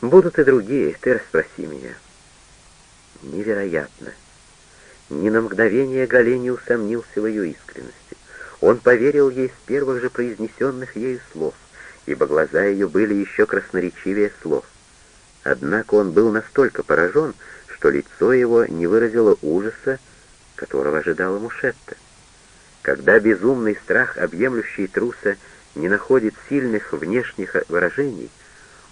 Будут и другие, ты расспроси меня. Невероятно. Ни на мгновение Гале не усомнился в ее искренности. Он поверил ей с первых же произнесенных ею слов, ибо глаза ее были еще красноречивее слов. Однако он был настолько поражен, что лицо его не выразило ужаса, которого ожидала Мушетта. Когда безумный страх, объемлющий труса, не находит сильных внешних выражений,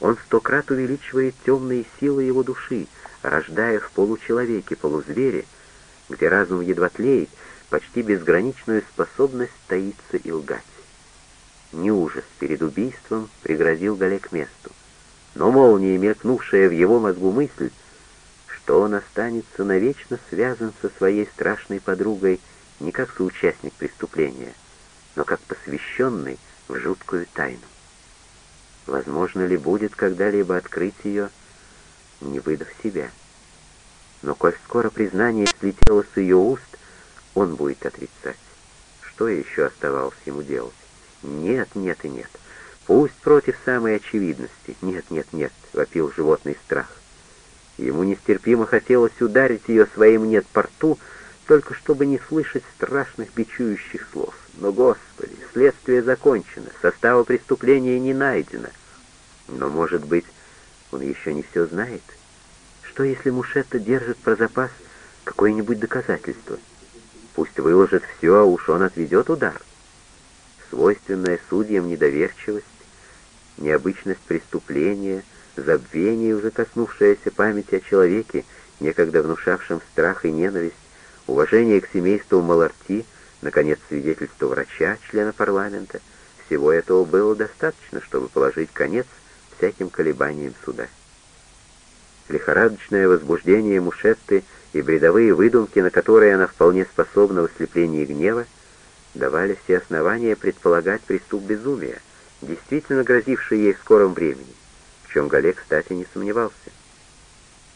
он сто крат увеличивает темные силы его души, рождая в получеловеке, полузвере, где разум едва тлеет, почти безграничную способность таиться и лгать. Не ужас перед убийством пригрозил Гале к месту, но молния, мелькнувшая в его мозгу мысль, что он останется навечно связан со своей страшной подругой не как соучастник преступления, но как посвященный в жуткую тайну. Возможно ли будет когда-либо открыть ее, не выдав себя? Но коль скоро признание слетело с ее уст, он будет отрицать. Что еще оставалось ему делать? Нет, нет и нет. Пусть против самой очевидности. Нет, нет, нет, вопил животный страх. Ему нестерпимо хотелось ударить ее своим «нет» по рту, только чтобы не слышать страшных бичующих слов. Но, Господи, следствие закончено, состава преступления не найдено. Но, может быть, он еще не все знает? Что, если Мушетта держит про запас какое-нибудь доказательство? Пусть выложит все, а уж он отведет удар. Свойственная судьям недоверчивость, необычность преступления, забвение, уже коснувшееся памяти о человеке, некогда внушавшем страх и ненависть, уважение к семейству Маларти, наконец, свидетельство врача, члена парламента, всего этого было достаточно, чтобы положить конец всяким колебаниям суда. Лихорадочное возбуждение Мушетты и бредовые выдумки, на которые она вполне способна в ослеплении гнева, давали все основания предполагать приступ безумия, действительно грозивший ей в скором времени, в чем Гале, кстати, не сомневался.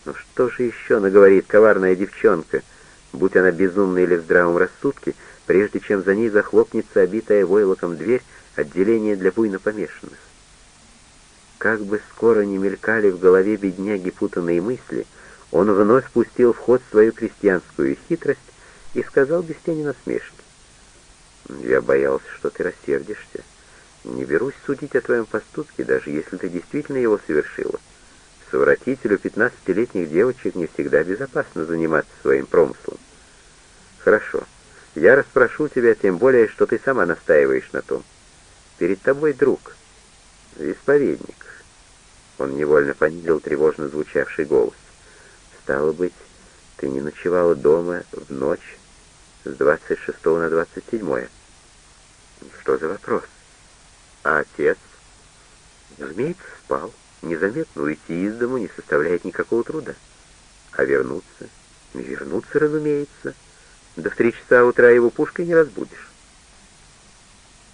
Но что же еще наговорит коварная девчонка, будь она безумна или в здравом рассудке, прежде чем за ней захлопнется обитая войлоком дверь отделения для буйно помешанных? Как бы скоро не мелькали в голове бедняги путанные мысли, он вновь пустил в ход свою крестьянскую хитрость и сказал без тени насмешки. «Я боялся, что ты рассердишься. Не берусь судить о твоем поступке, даже если ты действительно его совершила. Совратителю пятнадцатилетних девочек не всегда безопасно заниматься своим промыслом. Хорошо, я расспрошу тебя, тем более, что ты сама настаиваешь на том. Перед тобой друг, исповедник. Он невольно понизил тревожно звучавший голос. «Стало быть, ты не ночевала дома в ночь с 26 на 27 Что за вопрос? А отец? Разумеется, спал. Незаметно уйти из дому не составляет никакого труда. А вернуться? Вернуться, разумеется. До в три часа утра его пушкой не разбудишь.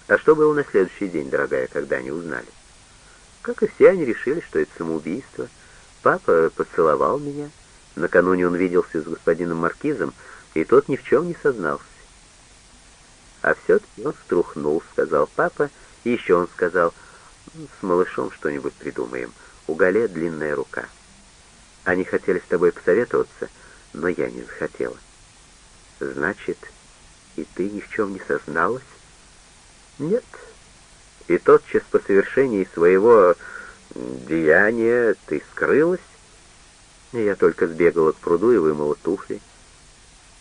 А что было на следующий день, дорогая, когда они узнали? Как и все, они решили, что это самоубийство. Папа поцеловал меня. Накануне он виделся с господином Маркизом, и тот ни в чем не сознался. А все-таки он струхнул, сказал папа, и еще он сказал, с малышом что-нибудь придумаем, у Гале длинная рука. Они хотели с тобой посоветоваться, но я не захотела. Значит, и ты ни в чем не созналась? Нет, и тотчас по совершении своего деяния ты скрылась. Я только сбегала к пруду и вымыла туфли.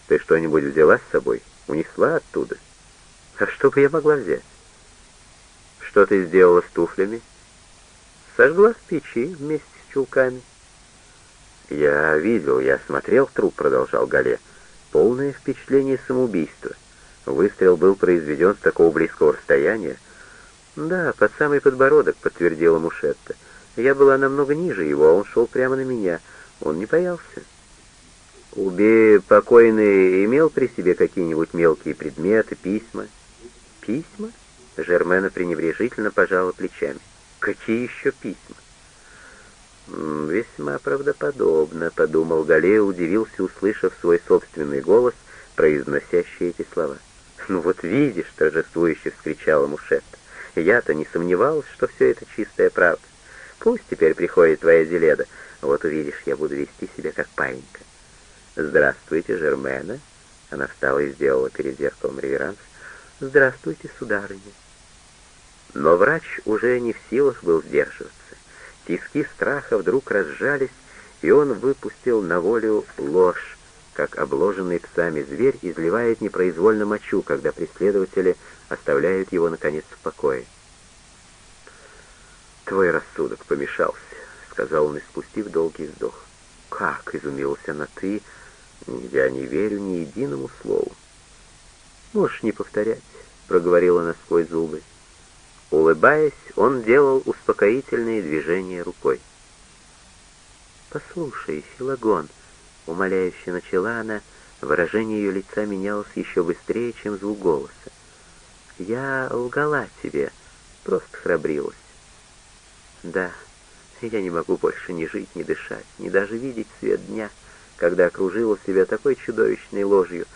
Ты что-нибудь взяла с собой? Унесла оттуда? А что бы я могла взять? Что ты сделала с туфлями? Сожгла в печи вместе с чулками. Я видел, я смотрел труп, продолжал Гале. Полное впечатление самоубийства. Выстрел был произведен с такого близкого расстояния, «Да, под самый подбородок», — подтвердила Мушетта. «Я была намного ниже его, а он шел прямо на меня. Он не боялся». «Уби покойный имел при себе какие-нибудь мелкие предметы, письма?» «Письма?» — Жермена пренебрежительно пожала плечами. «Какие еще письма?» «Весьма правдоподобно», — подумал Галея, удивился, услышав свой собственный голос, произносящий эти слова. «Ну вот видишь», — торжествующе вскричала Мушетта, я-то не сомневалась, что все это чистая правда. Пусть теперь приходит твоя Зеледа. Вот увидишь, я буду вести себя как паинька. Здравствуйте, Жермена. Она встала и сделала перед зеркалом реверанс. Здравствуйте, сударыня. Но врач уже не в силах был сдерживаться. Тиски страха вдруг разжались, и он выпустил на волю ложь, как обложенный псами зверь изливает непроизвольно мочу, когда преследователи оставляют его, наконец, в покое. «Твой рассудок помешался», — сказал он, испустив долгий вздох. «Как?» — изумился на «ты». «Я не верю ни единому слову». «Можешь не повторять», — проговорила она сквозь зубы. Улыбаясь, он делал успокоительные движения рукой. «Послушай, Филагон», — умоляюще начала она, выражение ее лица менялось еще быстрее, чем звук голоса. «Я лгала тебе, просто храбрилась. Да, я не могу больше ни жить, ни дышать, ни даже видеть свет дня, когда окружила себя такой чудовищной ложью,